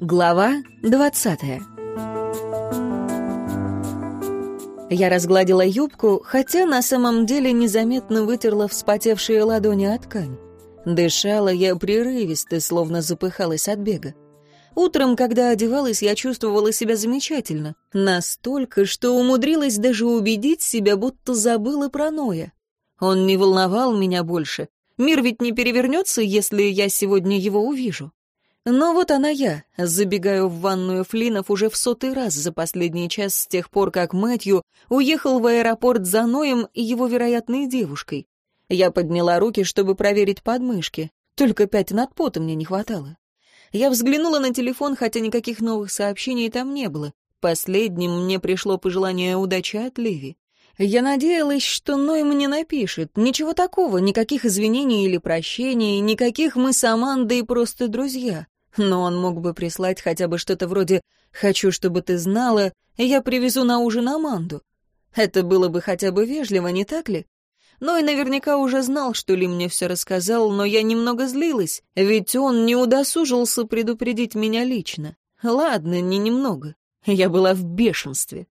Глава двадцатая Я разгладила юбку, хотя на самом деле незаметно вытерла вспотевшие ладони от ткань. Дышала я прерывисто, словно запыхалась от бега. Утром, когда одевалась, я чувствовала себя замечательно. Настолько, что умудрилась даже убедить себя, будто забыла про Ноя. Он не волновал меня больше. Мир ведь не перевернется, если я сегодня его увижу. Но вот она я, забегаю в ванную Флинов уже в сотый раз за последний час с тех пор, как Мэтью уехал в аэропорт за Ноем и его вероятной девушкой. Я подняла руки, чтобы проверить подмышки. Только пять над потом мне не хватало. Я взглянула на телефон, хотя никаких новых сообщений там не было. Последним мне пришло пожелание удачи от Леви. Я надеялась, что Ной мне напишет. Ничего такого, никаких извинений или прощений, никаких мы с Амандой просто друзья. Но он мог бы прислать хотя бы что-то вроде «Хочу, чтобы ты знала, я привезу на ужин Аманду». Это было бы хотя бы вежливо, не так ли? Ной наверняка уже знал, что Ли мне все рассказал, но я немного злилась, ведь он не удосужился предупредить меня лично. Ладно, не немного. Я была в бешенстве.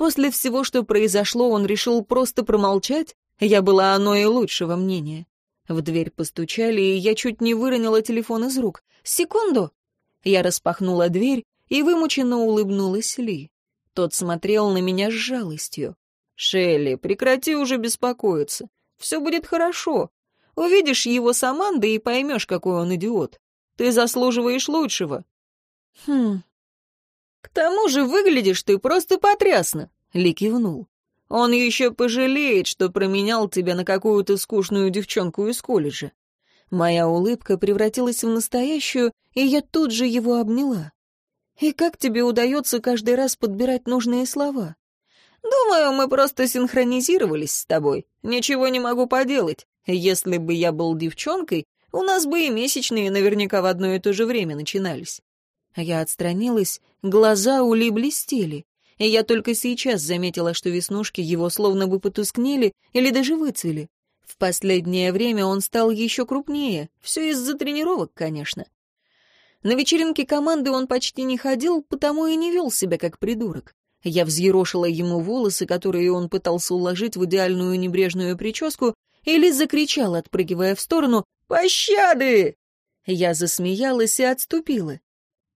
После всего, что произошло, он решил просто промолчать. Я была оно и лучшего мнения. В дверь постучали, и я чуть не выронила телефон из рук. «Секунду!» Я распахнула дверь и вымученно улыбнулась Ли. Тот смотрел на меня с жалостью. «Шелли, прекрати уже беспокоиться. Все будет хорошо. Увидишь его с Амандой и поймешь, какой он идиот. Ты заслуживаешь лучшего». «Хм...» «К тому же выглядишь ты просто потрясно», — Ли кивнул. «Он еще пожалеет, что променял тебя на какую-то скучную девчонку из колледжа». Моя улыбка превратилась в настоящую, и я тут же его обняла. «И как тебе удается каждый раз подбирать нужные слова?» «Думаю, мы просто синхронизировались с тобой. Ничего не могу поделать. Если бы я был девчонкой, у нас бы и месячные наверняка в одно и то же время начинались». Я отстранилась, глаза у Ли блестели, и я только сейчас заметила, что веснушки его словно бы потускнели или даже выцвели. В последнее время он стал еще крупнее, все из-за тренировок, конечно. На вечеринке команды он почти не ходил, потому и не вел себя как придурок. Я взъерошила ему волосы, которые он пытался уложить в идеальную небрежную прическу, и Лиз закричал, отпрыгивая в сторону «Пощады!». Я засмеялась и отступила.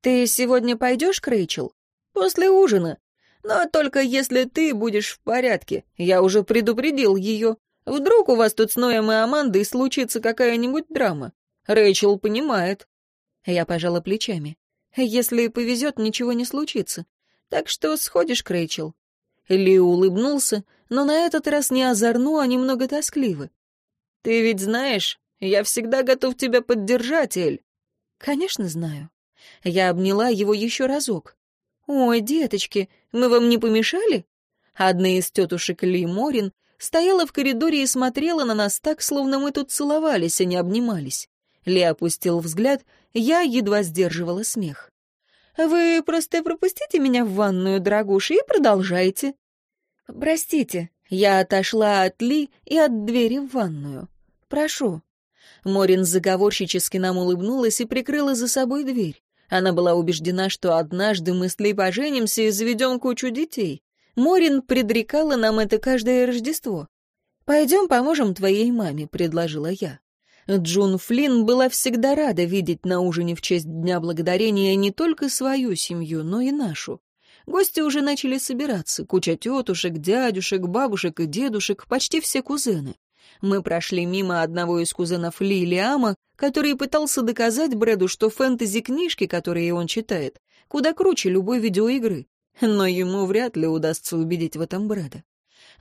«Ты сегодня пойдешь к Рэйчел?» «После ужина. Но только если ты будешь в порядке. Я уже предупредил ее. Вдруг у вас тут с Ноем и Амандой случится какая-нибудь драма. Рэйчел понимает». Я пожала плечами. «Если повезет, ничего не случится. Так что сходишь к Рэйчел». Ли улыбнулся, но на этот раз не озорно, а немного тоскливо. «Ты ведь знаешь, я всегда готов тебя поддержать, Эль». «Конечно, знаю». Я обняла его еще разок. «Ой, деточки, мы вам не помешали?» Одна из тетушек Ли Морин стояла в коридоре и смотрела на нас так, словно мы тут целовались, а не обнимались. Ли опустил взгляд, я едва сдерживала смех. Вы просто пропустите меня в ванную, дорогуша, и продолжайте. Простите, я отошла от Ли и от двери в ванную. Прошу. Морин заговорщически нам улыбнулась и прикрыла за собой дверь. Она была убеждена, что однажды мы с Ли поженимся и заведем кучу детей. Морин предрекала нам это каждое Рождество. «Пойдем поможем твоей маме», — предложила я. Джун Флинн была всегда рада видеть на ужине в честь Дня Благодарения не только свою семью, но и нашу. Гости уже начали собираться, куча тетушек, дядюшек, бабушек и дедушек, почти все кузены. Мы прошли мимо одного из кузенов Ли Лиама, который пытался доказать Брэду, что фэнтези-книжки, которые он читает, куда круче любой видеоигры. Но ему вряд ли удастся убедить в этом Брэда.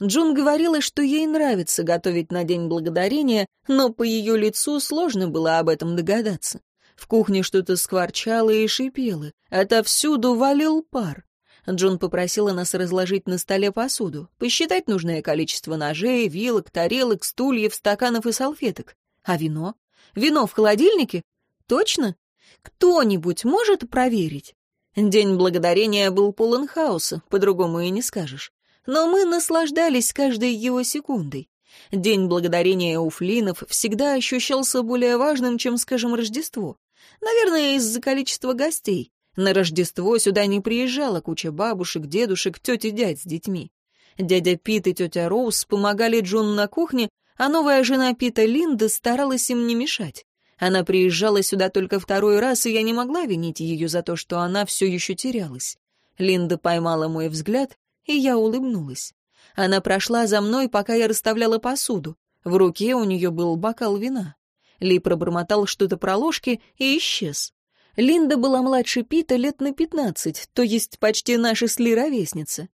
Джун говорила, что ей нравится готовить на День Благодарения, но по ее лицу сложно было об этом догадаться. В кухне что-то скворчало и шипело, отовсюду валил пар. Джун попросила нас разложить на столе посуду, посчитать нужное количество ножей, вилок, тарелок, стульев, стаканов и салфеток. А вино? Вино в холодильнике? Точно? Кто-нибудь может проверить? День благодарения был полон хаоса, по-другому и не скажешь но мы наслаждались каждой его секундой. День благодарения у Флинов всегда ощущался более важным, чем, скажем, Рождество. Наверное, из-за количества гостей. На Рождество сюда не приезжала куча бабушек, дедушек, тети дядь с детьми. Дядя Пит и тетя Роуз помогали Джон на кухне, а новая жена Пита Линда старалась им не мешать. Она приезжала сюда только второй раз, и я не могла винить ее за то, что она все еще терялась. Линда поймала мой взгляд, и я улыбнулась. Она прошла за мной, пока я расставляла посуду. В руке у нее был бокал вина. Ли пробормотал что-то про ложки и исчез. Линда была младше Пита лет на пятнадцать, то есть почти наша с Ли ровесница.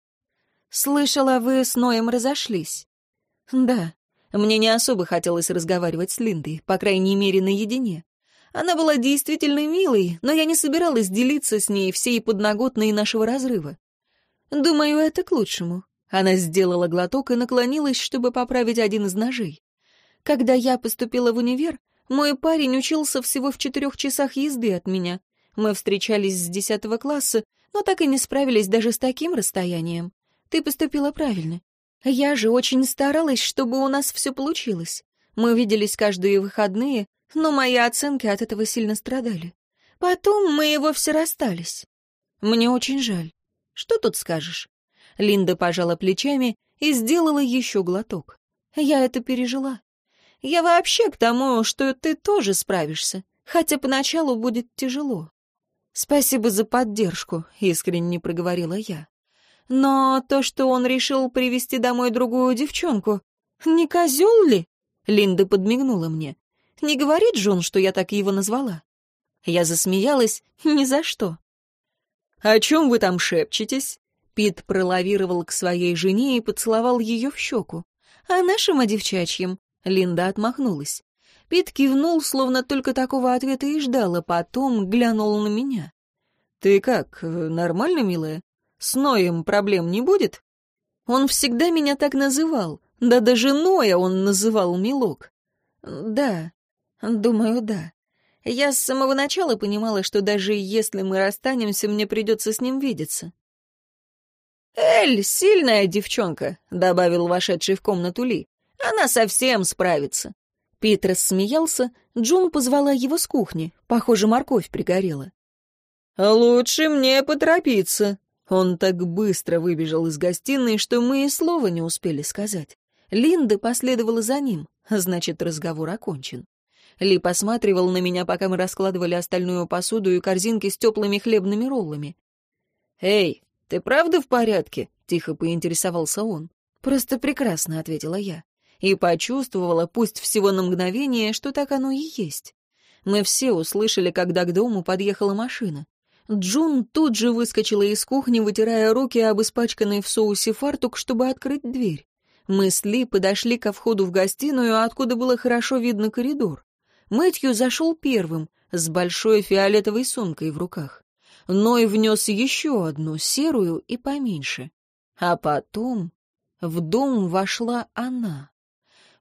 «Слышала, вы с Ноем разошлись?» «Да. Мне не особо хотелось разговаривать с Линдой, по крайней мере, наедине. Она была действительно милой, но я не собиралась делиться с ней всей подноготной нашего разрыва. Думаю, это к лучшему. Она сделала глоток и наклонилась, чтобы поправить один из ножей. Когда я поступила в универ, мой парень учился всего в четырех часах езды от меня. Мы встречались с десятого класса, но так и не справились даже с таким расстоянием. Ты поступила правильно. Я же очень старалась, чтобы у нас все получилось. Мы виделись каждые выходные, но мои оценки от этого сильно страдали. Потом мы и вовсе расстались. Мне очень жаль. Что тут скажешь? Линда пожала плечами и сделала еще глоток. Я это пережила. Я вообще к тому, что ты тоже справишься, хотя поначалу будет тяжело. Спасибо за поддержку, искренне проговорила я. Но то, что он решил привести домой другую девчонку, не козел ли? Линда подмигнула мне. Не говорит Джон, что я так его назвала? Я засмеялась ни за что. «О чем вы там шепчетесь?» Пит пролавировал к своей жене и поцеловал ее в щеку. «О нашем, о девчачьем». Линда отмахнулась. Пит кивнул, словно только такого ответа и ждал, а потом глянул на меня. «Ты как, нормально, милая? С Ноем проблем не будет?» Он всегда меня так называл. Да даже Ноя он называл Милок. «Да, думаю, да. Я с самого начала понимала, что даже если мы расстанемся, мне придется с ним видеться. «Эль — сильная девчонка», — добавил вошедший в комнату Ли. «Она совсем справится». Питер смеялся, Джун позвала его с кухни. Похоже, морковь пригорела. «Лучше мне поторопиться». Он так быстро выбежал из гостиной, что мы и слова не успели сказать. Линда последовала за ним, значит, разговор окончен. Ли посматривал на меня, пока мы раскладывали остальную посуду и корзинки с теплыми хлебными роллами. «Эй, «Ты правда в порядке?» — тихо поинтересовался он. «Просто прекрасно», — ответила я. И почувствовала, пусть всего на мгновение, что так оно и есть. Мы все услышали, когда к дому подъехала машина. Джун тут же выскочила из кухни, вытирая руки об испачканный в соусе фартук, чтобы открыть дверь. Мы с Ли подошли ко входу в гостиную, откуда было хорошо видно коридор. Мэтью зашел первым, с большой фиолетовой сумкой в руках. Ной внес еще одну, серую и поменьше. А потом в дом вошла она.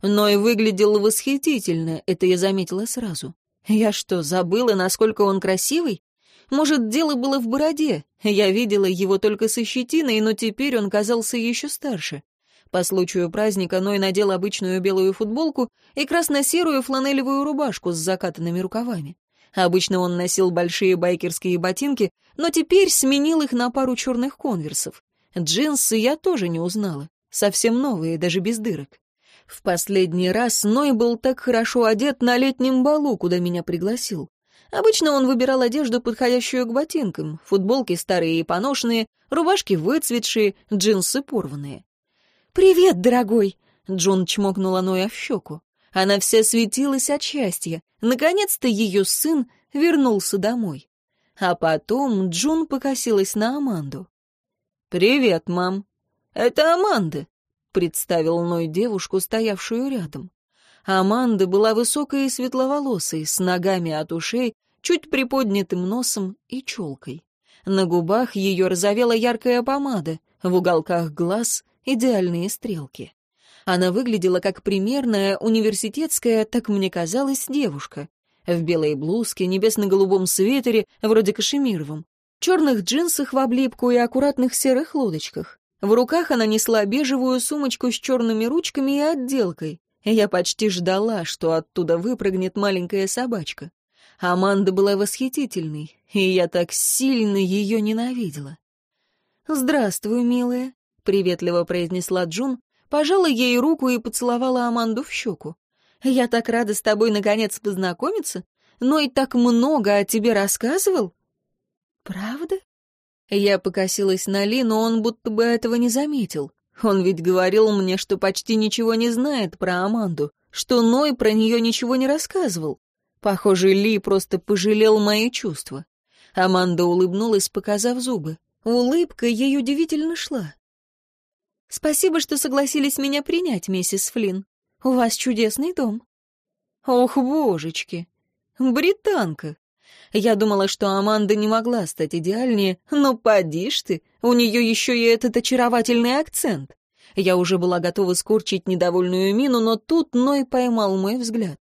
Ной выглядел восхитительно, это я заметила сразу. Я что, забыла, насколько он красивый? Может, дело было в бороде. Я видела его только со щетиной, но теперь он казался еще старше. По случаю праздника Ной надел обычную белую футболку и красно-серую фланелевую рубашку с закатанными рукавами. Обычно он носил большие байкерские ботинки, но теперь сменил их на пару черных конверсов. Джинсы я тоже не узнала. Совсем новые, даже без дырок. В последний раз Ной был так хорошо одет на летнем балу, куда меня пригласил. Обычно он выбирал одежду, подходящую к ботинкам. Футболки старые и поношенные, рубашки выцветшие, джинсы порванные. «Привет, дорогой!» — Джон чмокнула Ноя в щеку. Она вся светилась от счастья. Наконец-то ее сын вернулся домой. А потом Джун покосилась на Аманду. «Привет, мам. Это Аманда», — представил Ной девушку, стоявшую рядом. Аманда была высокой и светловолосой, с ногами от ушей, чуть приподнятым носом и челкой. На губах ее разовела яркая помада, в уголках глаз идеальные стрелки. Она выглядела как примерная университетская, так мне казалось, девушка. В белой блузке, небесно-голубом свитере, вроде кашемировом, черных джинсах в облипку и аккуратных серых лодочках. В руках она несла бежевую сумочку с черными ручками и отделкой. Я почти ждала, что оттуда выпрыгнет маленькая собачка. Аманда была восхитительной, и я так сильно ее ненавидела. «Здравствуй, милая», — приветливо произнесла Джун, пожала ей руку и поцеловала Аманду в щеку. «Я так рада с тобой наконец познакомиться, но и так много о тебе рассказывал». «Правда?» Я покосилась на Ли, но он будто бы этого не заметил. Он ведь говорил мне, что почти ничего не знает про Аманду, что Ной про нее ничего не рассказывал. Похоже, Ли просто пожалел мои чувства. Аманда улыбнулась, показав зубы. Улыбка ей удивительно шла. «Спасибо, что согласились меня принять, миссис Флинн. У вас чудесный дом». «Ох, божечки! Британка!» Я думала, что Аманда не могла стать идеальнее, но поди ж ты, у нее еще и этот очаровательный акцент. Я уже была готова скорчить недовольную мину, но тут Ной поймал мой взгляд.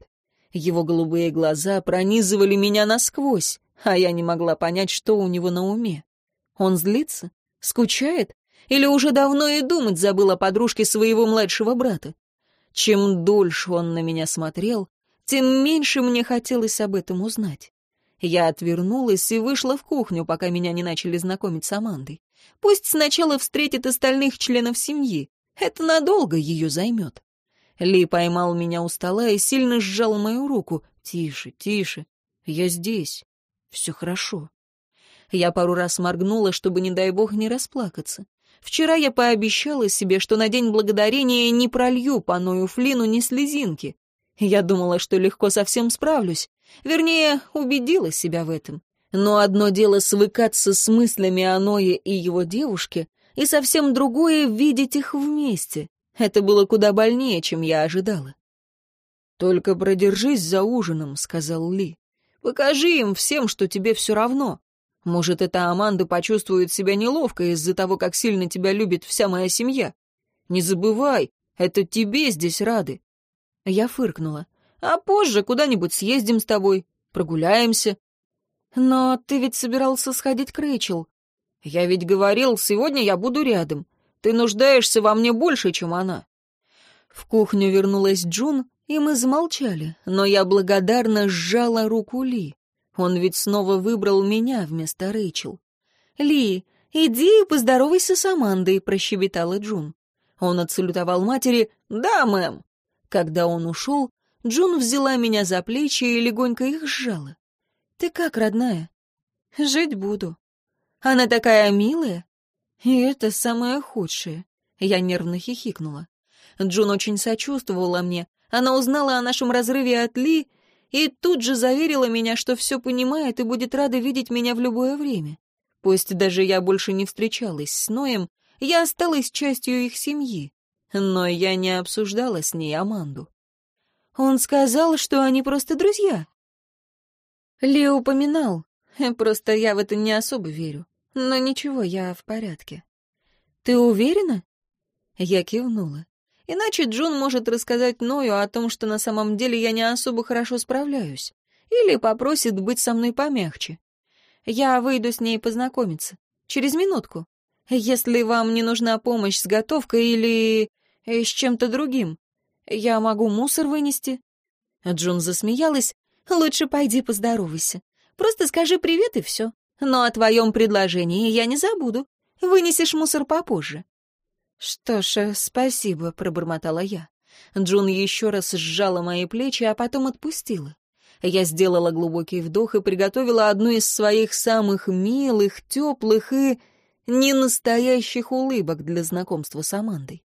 Его голубые глаза пронизывали меня насквозь, а я не могла понять, что у него на уме. Он злится? Скучает? Или уже давно и думать забыл о подружке своего младшего брата? Чем дольше он на меня смотрел, тем меньше мне хотелось об этом узнать. Я отвернулась и вышла в кухню, пока меня не начали знакомить с Амандой. Пусть сначала встретит остальных членов семьи. Это надолго ее займет. Ли поймал меня у стола и сильно сжал мою руку. «Тише, тише. Я здесь. Все хорошо». Я пару раз моргнула, чтобы, не дай бог, не расплакаться. Вчера я пообещала себе, что на День Благодарения не пролью по Ною Флину ни слезинки. Я думала, что легко совсем справлюсь. Вернее, убедила себя в этом. Но одно дело свыкаться с мыслями о Ное и его девушке, и совсем другое — видеть их вместе. Это было куда больнее, чем я ожидала. «Только продержись за ужином», — сказал Ли. «Покажи им всем, что тебе все равно. Может, эта Аманда почувствует себя неловко из-за того, как сильно тебя любит вся моя семья. Не забывай, это тебе здесь рады». Я фыркнула. «А позже куда-нибудь съездим с тобой, прогуляемся». «Но ты ведь собирался сходить к Рэйчел». «Я ведь говорил, сегодня я буду рядом. Ты нуждаешься во мне больше, чем она». В кухню вернулась Джун, и мы замолчали, но я благодарно сжала руку Ли. Он ведь снова выбрал меня вместо Рэйчел. «Ли, иди и поздоровайся с Амандой», — прощебетала Джун. Он отсалютовал матери «Да, мэм». Когда он ушел, Джун взяла меня за плечи и легонько их сжала. «Ты как, родная?» «Жить буду». «Она такая милая?» И это самое худшее. Я нервно хихикнула. Джун очень сочувствовала мне. Она узнала о нашем разрыве от Ли и тут же заверила меня, что все понимает и будет рада видеть меня в любое время. Пусть даже я больше не встречалась с Ноем, я осталась частью их семьи. Но я не обсуждала с ней Аманду. Он сказал, что они просто друзья. Ли упоминал, просто я в это не особо верю. Но ничего, я в порядке. Ты уверена? Я кивнула. Иначе Джун может рассказать Ною о том, что на самом деле я не особо хорошо справляюсь. Или попросит быть со мной помягче. Я выйду с ней познакомиться. Через минутку. Если вам не нужна помощь с готовкой или э, с чем-то другим, я могу мусор вынести. Джун засмеялась. Лучше пойди поздоровайся. Просто скажи привет и все. Но о твоем предложении я не забуду. Вынесешь мусор попозже». «Что ж, э, спасибо», — пробормотала я. Джун еще раз сжала мои плечи, а потом отпустила. Я сделала глубокий вдох и приготовила одну из своих самых милых, теплых и ненастоящих улыбок для знакомства с Амандой.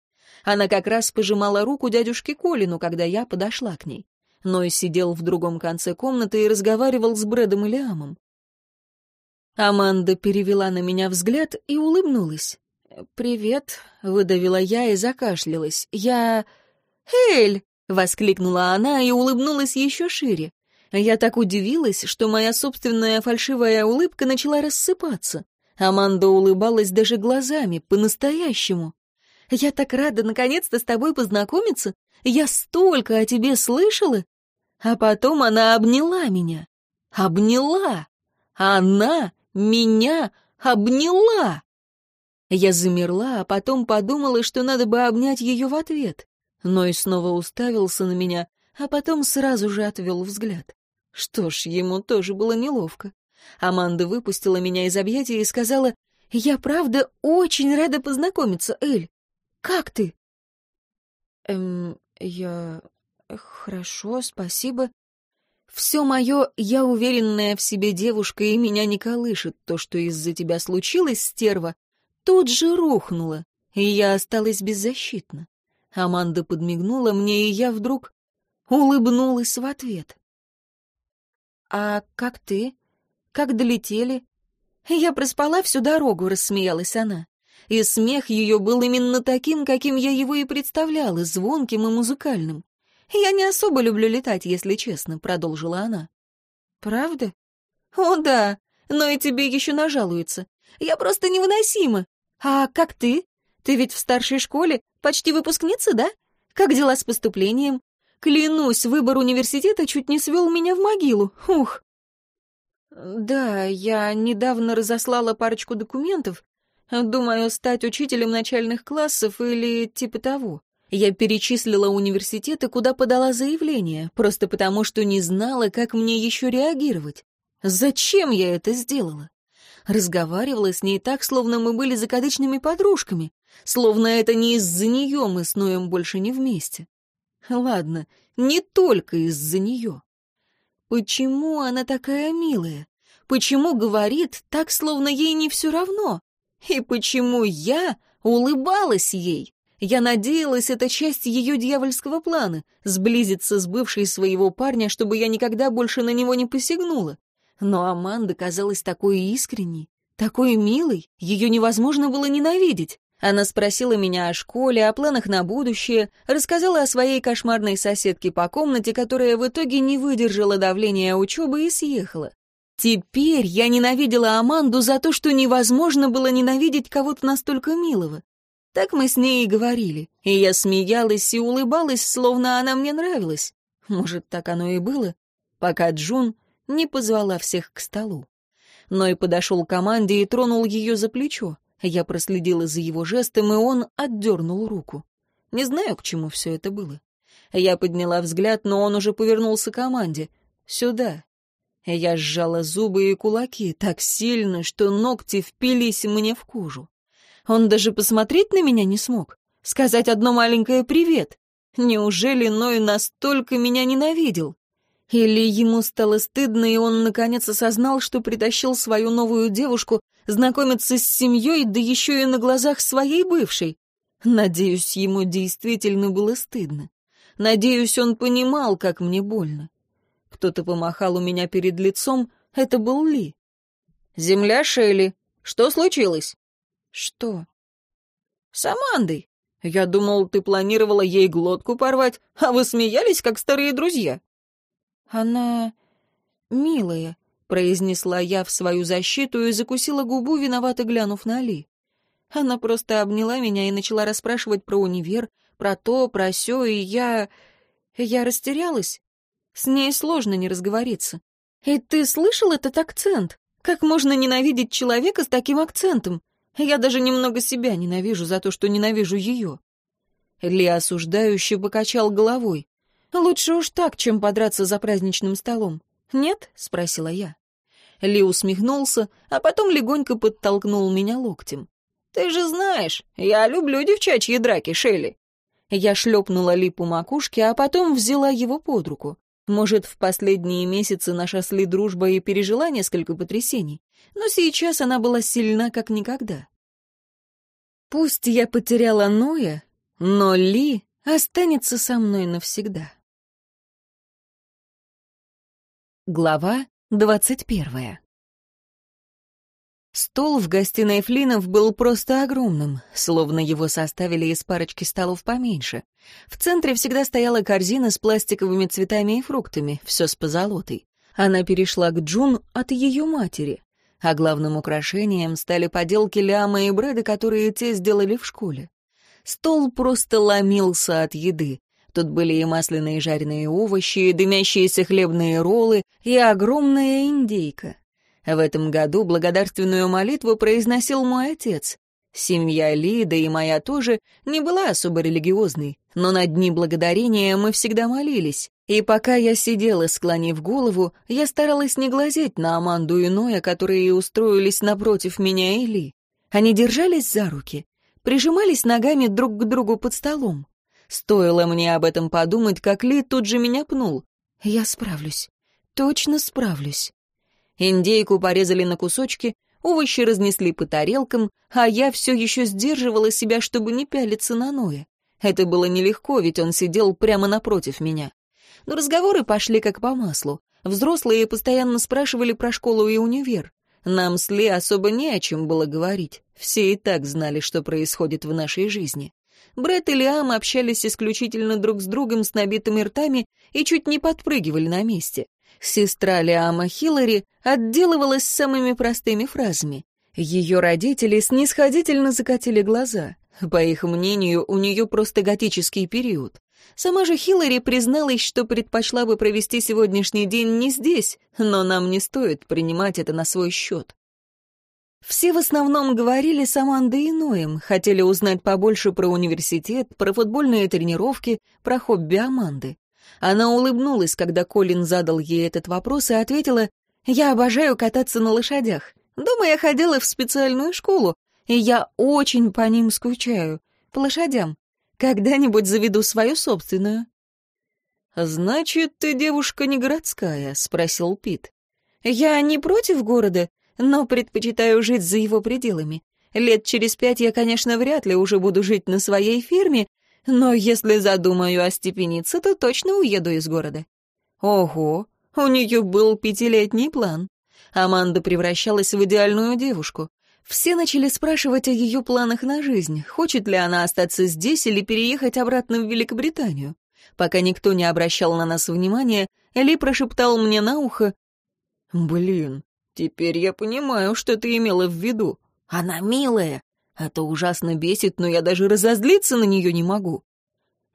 Она как раз пожимала руку дядюшке Колину, когда я подошла к ней. Ной сидел в другом конце комнаты и разговаривал с Брэдом и Лиамом. Аманда перевела на меня взгляд и улыбнулась. «Привет», — выдавила я и закашлялась. «Я...» «Эль!» — воскликнула она и улыбнулась еще шире. Я так удивилась, что моя собственная фальшивая улыбка начала рассыпаться. Аманда улыбалась даже глазами, по-настоящему. «Я так рада наконец-то с тобой познакомиться. Я столько о тебе слышала!» А потом она обняла меня. Обняла! Она меня обняла. Я замерла, а потом подумала, что надо бы обнять ее в ответ. Но и снова уставился на меня, а потом сразу же отвел взгляд. Что ж, ему тоже было неловко. Аманда выпустила меня из объятия и сказала, «Я правда очень рада познакомиться, Эль. Как ты?» «Эм, я... хорошо, спасибо. Все мое «я уверенная в себе девушка» и меня не колышет. То, что из-за тебя случилось, стерва, тут же рухнуло, и я осталась беззащитна. Аманда подмигнула мне, и я вдруг улыбнулась в ответ. «А как ты? Как долетели?» «Я проспала всю дорогу», — рассмеялась она. И смех ее был именно таким, каким я его и представляла, звонким и музыкальным. «Я не особо люблю летать, если честно», — продолжила она. «Правда?» «О, да, но и тебе еще нажалуются. Я просто невыносима. А как ты? Ты ведь в старшей школе, почти выпускница, да? Как дела с поступлением? Клянусь, выбор университета чуть не свел меня в могилу. Ух. Да, я недавно разослала парочку документов. Думаю, стать учителем начальных классов или типа того. Я перечислила университеты, куда подала заявление, просто потому что не знала, как мне еще реагировать. Зачем я это сделала? Разговаривала с ней так, словно мы были закадычными подружками, словно это не из-за нее мы с Ноем больше не вместе. Ладно, не только из-за нее. Почему она такая милая? Почему говорит так, словно ей не все равно? И почему я улыбалась ей? Я надеялась, это часть ее дьявольского плана — сблизиться с бывшей своего парня, чтобы я никогда больше на него не посягнула. Но Аманда казалась такой искренней, такой милой, ее невозможно было ненавидеть. Она спросила меня о школе, о планах на будущее, рассказала о своей кошмарной соседке по комнате, которая в итоге не выдержала давления учебы и съехала. Теперь я ненавидела Аманду за то, что невозможно было ненавидеть кого-то настолько милого. Так мы с ней и говорили, и я смеялась и улыбалась, словно она мне нравилась. Может, так оно и было, пока Джун не позвала всех к столу. Но и подошел к команде и тронул ее за плечо. Я проследила за его жестом, и он отдернул руку. Не знаю, к чему все это было. Я подняла взгляд, но он уже повернулся к команде. «Сюда». Я сжала зубы и кулаки так сильно, что ногти впились мне в кожу. Он даже посмотреть на меня не смог, сказать одно маленькое «привет». Неужели Ной настолько меня ненавидел? Или ему стало стыдно, и он наконец осознал, что притащил свою новую девушку знакомиться с семьей, да еще и на глазах своей бывшей. Надеюсь, ему действительно было стыдно. Надеюсь, он понимал, как мне больно. Кто-то помахал у меня перед лицом, это был Ли. «Земля Шелли, что случилось?» «Что?» «С Амандой. Я думал, ты планировала ей глотку порвать, а вы смеялись, как старые друзья». «Она милая», — произнесла я в свою защиту и закусила губу, виновато глянув на Али. Она просто обняла меня и начала расспрашивать про универ, про то, про сё, и я... Я растерялась. С ней сложно не разговориться. И ты слышал этот акцент? Как можно ненавидеть человека с таким акцентом? Я даже немного себя ненавижу за то, что ненавижу ее. Ли осуждающе покачал головой. Лучше уж так, чем подраться за праздничным столом. Нет? спросила я. Ли усмехнулся, а потом легонько подтолкнул меня локтем. «Ты же знаешь, я люблю девчачьи драки, Шелли». Я шлепнула Ли по макушке, а потом взяла его под руку. Может, в последние месяцы наша сли дружба и пережила несколько потрясений, но сейчас она была сильна, как никогда. Пусть я потеряла Ноя, но Ли останется со мной навсегда. Глава двадцать первая Стол в гостиной Флинов был просто огромным, словно его составили из парочки столов поменьше. В центре всегда стояла корзина с пластиковыми цветами и фруктами, все с позолотой. Она перешла к Джун от ее матери, а главным украшением стали поделки Ляма и Брэда, которые те сделали в школе. Стол просто ломился от еды. Тут были и масляные жареные овощи, и дымящиеся хлебные роллы, и огромная индейка. В этом году благодарственную молитву произносил мой отец. Семья Лида и моя тоже не была особо религиозной, но на дни благодарения мы всегда молились. И пока я сидела, склонив голову, я старалась не глазеть на Аманду и Ноя, которые устроились напротив меня и Ли. Они держались за руки, прижимались ногами друг к другу под столом. Стоило мне об этом подумать, как Ли тут же меня пнул. Я справлюсь. Точно справлюсь. Индейку порезали на кусочки, овощи разнесли по тарелкам, а я все еще сдерживала себя, чтобы не пялиться на Ноя. Это было нелегко, ведь он сидел прямо напротив меня. Но разговоры пошли как по маслу. Взрослые постоянно спрашивали про школу и универ. Нам с Ли особо не о чем было говорить. Все и так знали, что происходит в нашей жизни. Брэд и Лиам общались исключительно друг с другом с набитыми ртами и чуть не подпрыгивали на месте. Сестра Лиама Хиллари отделывалась самыми простыми фразами. Ее родители снисходительно закатили глаза. По их мнению, у нее просто готический период. Сама же Хиллари призналась, что предпочла бы провести сегодняшний день не здесь, но нам не стоит принимать это на свой счет. Все в основном говорили с Амандой и Ноем, хотели узнать побольше про университет, про футбольные тренировки, про хобби Аманды. Она улыбнулась, когда Колин задал ей этот вопрос и ответила, «Я обожаю кататься на лошадях. Дома я ходила в специальную школу, и я очень по ним скучаю. По лошадям. Когда-нибудь заведу свою собственную». «Значит, ты девушка не городская?» — спросил Пит. «Я не против города, но предпочитаю жить за его пределами. Лет через пять я, конечно, вряд ли уже буду жить на своей ферме, но если задумаю остепениться, то точно уеду из города». «Ого, у нее был пятилетний план». Аманда превращалась в идеальную девушку. Все начали спрашивать о ее планах на жизнь, хочет ли она остаться здесь или переехать обратно в Великобританию. Пока никто не обращал на нас внимания, Ли прошептал мне на ухо, «Блин, теперь я понимаю, что ты имела в виду. Она милая. Это ужасно бесит, но я даже разозлиться на нее не могу».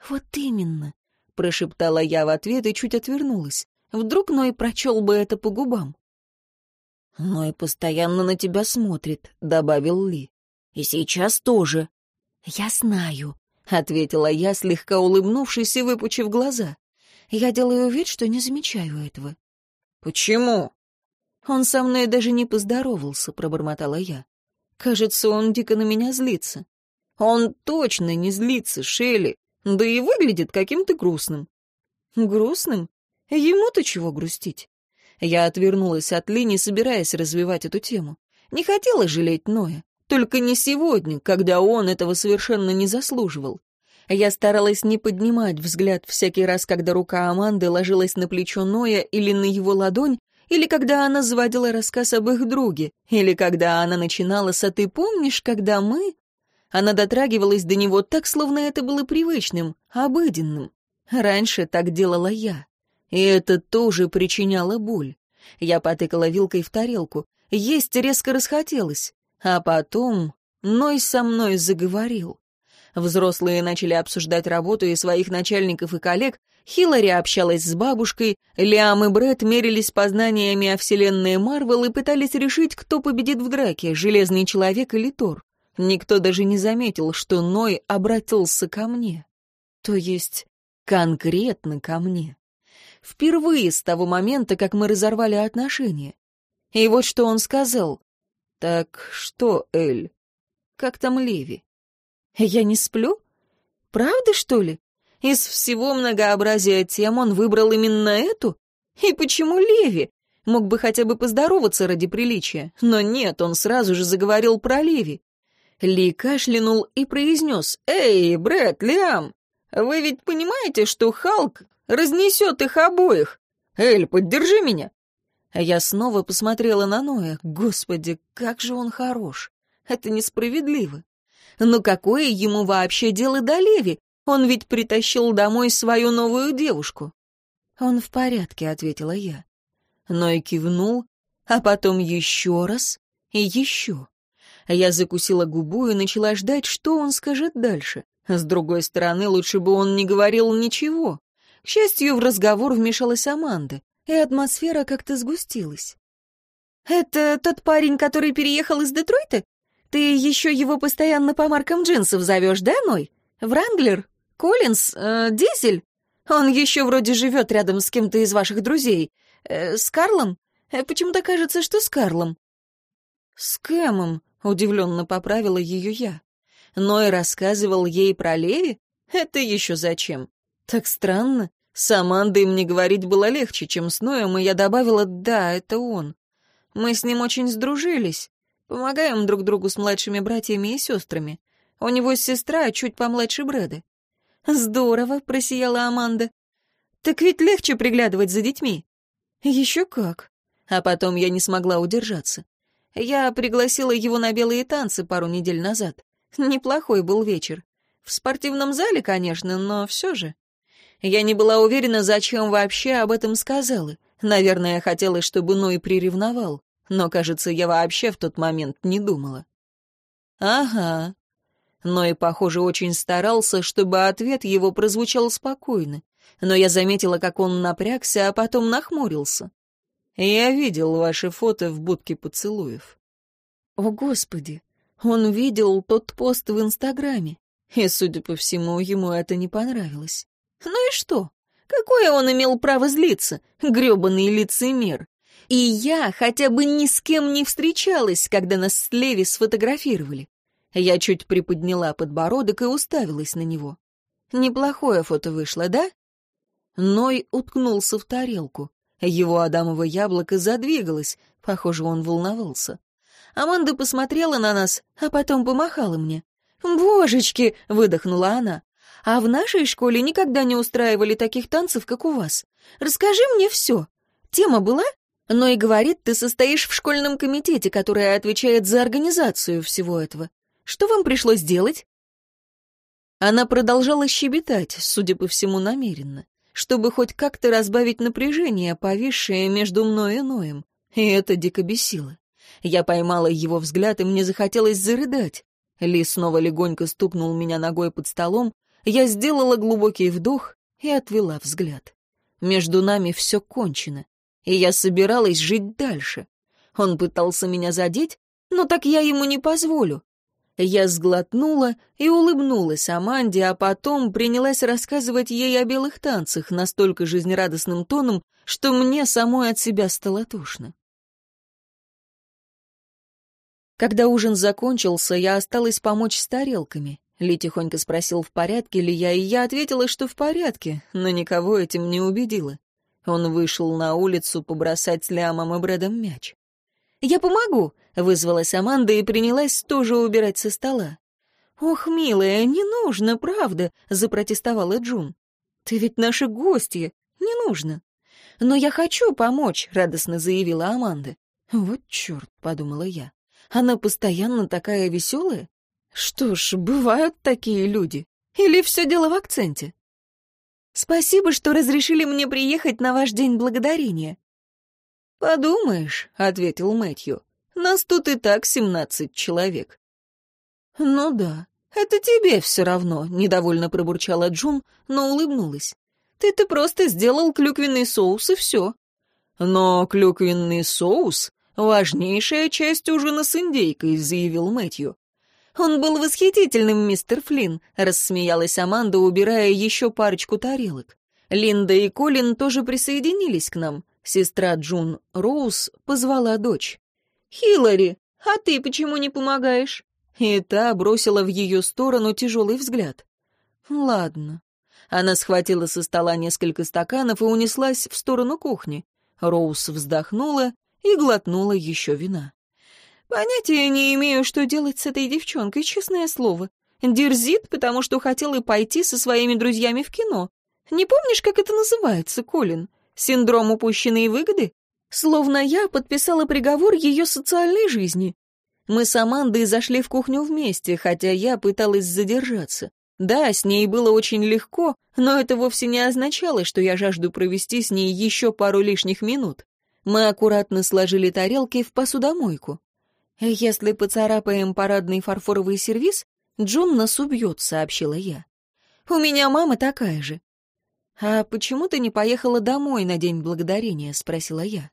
«Вот именно», — прошептала я в ответ и чуть отвернулась. Вдруг Ной прочел бы это по губам. «Но и постоянно на тебя смотрит», — добавил Ли. «И сейчас тоже». «Я знаю», — ответила я, слегка улыбнувшись и выпучив глаза. «Я делаю вид, что не замечаю этого». «Почему?» «Он со мной даже не поздоровался», — пробормотала я. «Кажется, он дико на меня злится». «Он точно не злится, Шелли, да и выглядит каким-то грустным». «Грустным? Ему-то чего грустить?» Я отвернулась от Ли, не собираясь развивать эту тему. Не хотела жалеть Ноя. Только не сегодня, когда он этого совершенно не заслуживал. Я старалась не поднимать взгляд всякий раз, когда рука Аманды ложилась на плечо Ноя или на его ладонь, или когда она заводила рассказ об их друге, или когда она начинала с «А ты помнишь, когда мы...» Она дотрагивалась до него так, словно это было привычным, обыденным. Раньше так делала я. И это тоже причиняло боль. Я потыкала вилкой в тарелку. Есть резко расхотелось. А потом Ной со мной заговорил. Взрослые начали обсуждать работу и своих начальников и коллег, Хиллари общалась с бабушкой, Лиам и Брэд мерились познаниями о вселенной Марвел и пытались решить, кто победит в драке, Железный Человек или Тор. Никто даже не заметил, что Ной обратился ко мне. То есть конкретно ко мне. Впервые с того момента, как мы разорвали отношения. И вот что он сказал. «Так что, Эль, как там Леви?» «Я не сплю? Правда, что ли? Из всего многообразия тем он выбрал именно эту? И почему Леви? Мог бы хотя бы поздороваться ради приличия. Но нет, он сразу же заговорил про Леви. Ли кашлянул и произнес «Эй, Брэд, Лиам, вы ведь понимаете, что Халк Разнесет их обоих. Эль, поддержи меня. Я снова посмотрела на Ноя. Господи, как же он хорош. Это несправедливо. Но какое ему вообще дело до Леви? Он ведь притащил домой свою новую девушку. Он в порядке, ответила я. Ной кивнул, а потом еще раз и еще. Я закусила губу и начала ждать, что он скажет дальше. С другой стороны, лучше бы он не говорил ничего. К счастью, в разговор вмешалась Аманда, и атмосфера как-то сгустилась. «Это тот парень, который переехал из Детройта? Ты еще его постоянно по маркам джинсов зовешь, да, Ной? Вранглер? Коллинз? Э, Дизель?» Он еще вроде живет рядом с кем-то из ваших друзей. Э, с Карлом? Э, почему-то кажется, что с Карлом». «С Кэмом», — удивленно поправила ее я. Но и рассказывал ей про Леви? Это еще зачем? Так странно. С Амандой мне говорить было легче, чем с Ноем, и я добавила «да, это он». Мы с ним очень сдружились. Помогаем друг другу с младшими братьями и сестрами. У него сестра чуть помладше Брэда. «Здорово», — просияла Аманда. «Так ведь легче приглядывать за детьми». «Еще как». А потом я не смогла удержаться. Я пригласила его на белые танцы пару недель назад. Неплохой был вечер. В спортивном зале, конечно, но все же. Я не была уверена, зачем вообще об этом сказала. Наверное, хотелось, чтобы Ной приревновал. Но, кажется, я вообще в тот момент не думала. Ага. Ной, похоже, очень старался, чтобы ответ его прозвучал спокойно. Но я заметила, как он напрягся, а потом нахмурился. Я видел ваши фото в будке поцелуев. О, Господи! Он видел тот пост в Инстаграме, и, судя по всему, ему это не понравилось. Ну и что? Какое он имел право злиться? грёбаный лицемер. И я хотя бы ни с кем не встречалась, когда нас с Леви сфотографировали. Я чуть приподняла подбородок и уставилась на него. Неплохое фото вышло, да? Ной уткнулся в тарелку. Его адамово яблоко задвигалось, похоже, он волновался. Аманда посмотрела на нас, а потом помахала мне. «Божечки!» — выдохнула она. «А в нашей школе никогда не устраивали таких танцев, как у вас. Расскажи мне все. Тема была?» Но и говорит, ты состоишь в школьном комитете, который отвечает за организацию всего этого. Что вам пришлось делать?» Она продолжала щебетать, судя по всему, намеренно, чтобы хоть как-то разбавить напряжение, повисшее между мной и Ноем. И это дико бесило. Я поймала его взгляд, и мне захотелось зарыдать. Ли снова легонько стукнул меня ногой под столом, я сделала глубокий вдох и отвела взгляд. Между нами все кончено, и я собиралась жить дальше. Он пытался меня задеть, но так я ему не позволю. Я сглотнула и улыбнулась Аманде, а потом принялась рассказывать ей о белых танцах настолько жизнерадостным тоном, что мне самой от себя стало тошно. Когда ужин закончился, я осталась помочь с тарелками. Ли тихонько спросил, в порядке ли я, и я ответила, что в порядке, но никого этим не убедила. Он вышел на улицу побросать с Лямом и Брэдом мяч. «Я помогу», — вызвалась Аманда и принялась тоже убирать со стола. «Ох, милая, не нужно, правда», — запротестовала Джун. «Ты ведь наши гости, не нужно». «Но я хочу помочь», — радостно заявила Аманда. «Вот черт», — подумала я. Она постоянно такая веселая? Что ж, бывают такие люди. Или все дело в акценте? Спасибо, что разрешили мне приехать на ваш день благодарения. Подумаешь, — ответил Мэтью, — нас тут и так семнадцать человек. Ну да, это тебе все равно, — недовольно пробурчала Джун, но улыбнулась. Ты-то просто сделал клюквенный соус и все. Но клюквенный соус «Важнейшая часть ужина с индейкой», — заявил Мэтью. «Он был восхитительным, мистер Флинн», — рассмеялась Аманда, убирая еще парочку тарелок. Линда и Колин тоже присоединились к нам. Сестра Джун, Роуз, позвала дочь. «Хиллари, а ты почему не помогаешь?» И та бросила в ее сторону тяжелый взгляд. «Ладно». Она схватила со стола несколько стаканов и унеслась в сторону кухни. Роуз вздохнула и глотнула еще вина. Понятия не имею, что делать с этой девчонкой, честное слово. Дерзит, потому что хотела пойти со своими друзьями в кино. Не помнишь, как это называется, Колин? Синдром упущенной выгоды? Словно я подписала приговор ее социальной жизни. Мы с Амандой зашли в кухню вместе, хотя я пыталась задержаться. Да, с ней было очень легко, но это вовсе не означало, что я жажду провести с ней еще пару лишних минут. Мы аккуратно сложили тарелки в посудомойку. «Если поцарапаем парадный фарфоровый сервиз, Джун нас убьет», — сообщила я. «У меня мама такая же». «А почему ты не поехала домой на День Благодарения?» — спросила я.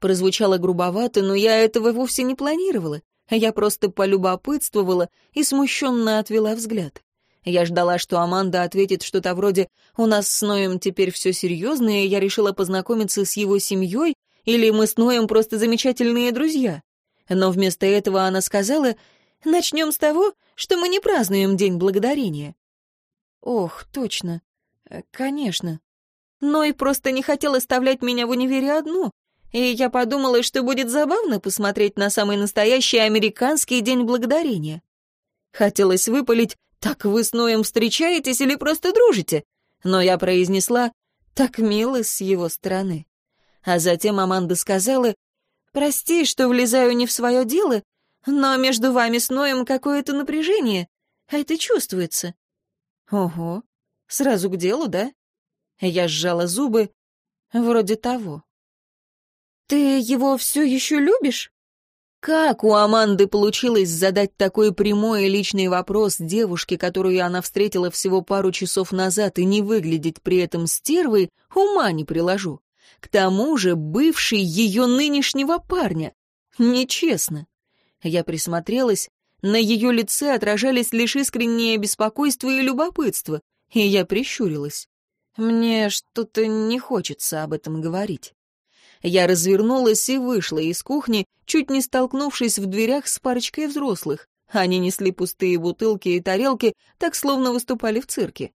Прозвучало грубовато, но я этого вовсе не планировала. Я просто полюбопытствовала и смущенно отвела взгляд. Я ждала, что Аманда ответит что-то вроде «У нас с Ноем теперь все серьезно, я решила познакомиться с его семьей», или «Мы с Ноем просто замечательные друзья». Но вместо этого она сказала «Начнем с того, что мы не празднуем День Благодарения». Ох, точно. Э, конечно. Ной просто не хотел оставлять меня в универе одну, и я подумала, что будет забавно посмотреть на самый настоящий американский День Благодарения. Хотелось выпалить «Так вы с Ноем встречаетесь или просто дружите?» Но я произнесла «Так мило с его стороны». А затем Аманда сказала «Прости, что влезаю не в свое дело, но между вами с Ноем какое-то напряжение. Это чувствуется». «Ого, сразу к делу, да?» Я сжала зубы. «Вроде того». «Ты его все еще любишь?» Как у Аманды получилось задать такой прямой и личный вопрос девушке, которую она встретила всего пару часов назад, и не выглядеть при этом стервой, ума не приложу. К тому же бывший ее нынешнего парня. Нечестно. Я присмотрелась, на ее лице отражались лишь искреннее беспокойство и любопытство, и я прищурилась. Мне что-то не хочется об этом говорить. Я развернулась и вышла из кухни, чуть не столкнувшись в дверях с парочкой взрослых. Они несли пустые бутылки и тарелки, так словно выступали в цирке.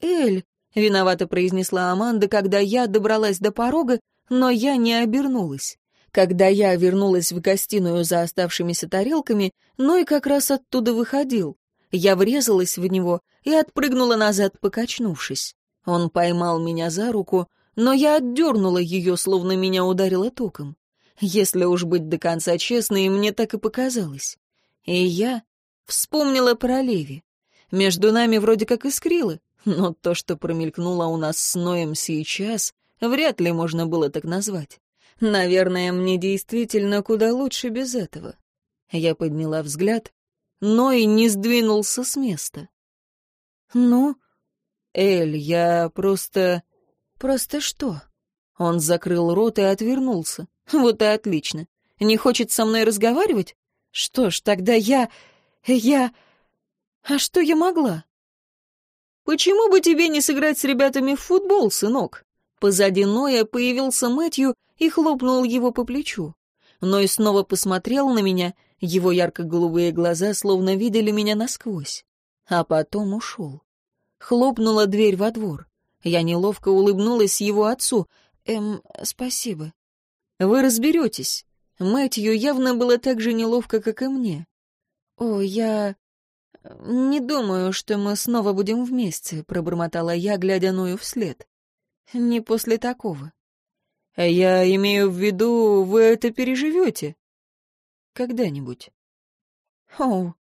«Эль», — виновато произнесла Аманда, когда я добралась до порога, но я не обернулась. Когда я вернулась в гостиную за оставшимися тарелками, Ной как раз оттуда выходил. Я врезалась в него и отпрыгнула назад, покачнувшись. Он поймал меня за руку, но я отдернула ее, словно меня ударило током. Если уж быть до конца честной, мне так и показалось. И я вспомнила про Леви. Между нами вроде как искрило, но то, что промелькнуло у нас с Ноем сейчас, вряд ли можно было так назвать. Наверное, мне действительно куда лучше без этого. Я подняла взгляд, Ной не сдвинулся с места. «Ну?» «Эль, я просто...» «Просто что?» Он закрыл рот и отвернулся. «Вот и отлично. Не хочет со мной разговаривать? Что ж, тогда я... я... А что я могла?» «Почему бы тебе не сыграть с ребятами в футбол, сынок?» Позади Ноя появился Мэтью и хлопнул его по плечу. Ной снова посмотрел на меня, его ярко-голубые глаза словно видели меня насквозь. А потом ушел. Хлопнула дверь во двор. Я неловко улыбнулась его отцу. «Эм, спасибо». «Вы разберетесь». Мэтью явно было так же неловко, как и мне. «О, я... не думаю, что мы снова будем вместе», — пробормотала я, глядя Ною вслед. «Не после такого». «Я имею в виду, вы это переживете?» «Когда-нибудь». «О...»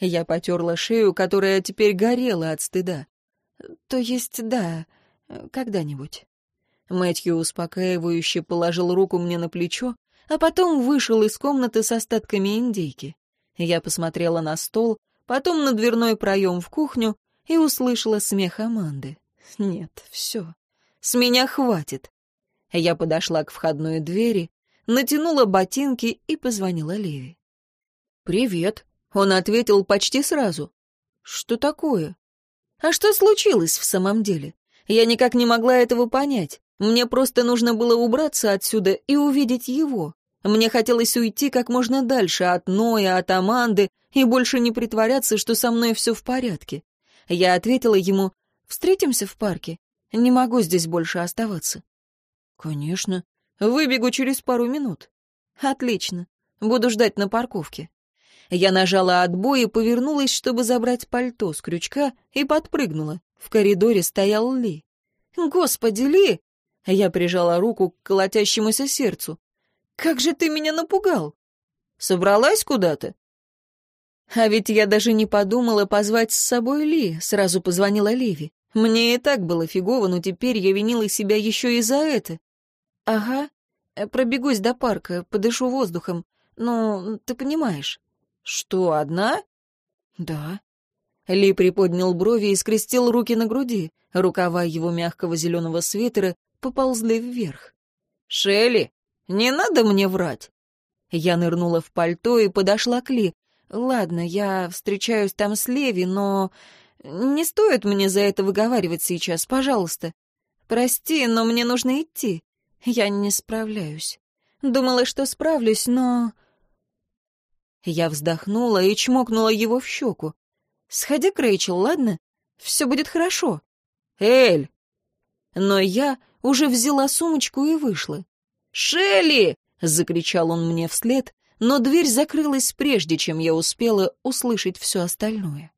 Я потерла шею, которая теперь горела от стыда. «То есть, да, когда-нибудь». Мэтью успокаивающе положил руку мне на плечо, а потом вышел из комнаты с остатками индейки. Я посмотрела на стол, потом на дверной проем в кухню и услышала смех Аманды. «Нет, все. С меня хватит». Я подошла к входной двери, натянула ботинки и позвонила Леви. «Привет», — он ответил почти сразу. «Что такое?» А что случилось в самом деле? Я никак не могла этого понять. Мне просто нужно было убраться отсюда и увидеть его. Мне хотелось уйти как можно дальше от Ноя, от Аманды и больше не притворяться, что со мной все в порядке. Я ответила ему, «Встретимся в парке. Не могу здесь больше оставаться». «Конечно. Выбегу через пару минут». «Отлично. Буду ждать на парковке». Я нажала отбой и повернулась, чтобы забрать пальто с крючка, и подпрыгнула. В коридоре стоял Ли. «Господи, Ли!» Я прижала руку к колотящемуся сердцу. «Как же ты меня напугал!» «Собралась куда-то?» А ведь я даже не подумала позвать с собой Ли, сразу позвонила Ливи. Мне и так было фигово, но теперь я винила себя еще и за это. «Ага, пробегусь до парка, подышу воздухом. Ну, ты понимаешь». «Что, одна?» «Да». Ли приподнял брови и скрестил руки на груди. Рукава его мягкого зеленого свитера поползли вверх. «Шелли, не надо мне врать!» Я нырнула в пальто и подошла к Ли. «Ладно, я встречаюсь там с Леви, но Не стоит мне за это выговаривать сейчас, пожалуйста. Прости, но мне нужно идти. Я не справляюсь. Думала, что справлюсь, но... Я вздохнула и чмокнула его в щеку. «Сходи к Рэйчел, ладно? Все будет хорошо». «Эль!» Но я уже взяла сумочку и вышла. «Шелли!» — закричал он мне вслед, но дверь закрылась прежде, чем я успела услышать все остальное.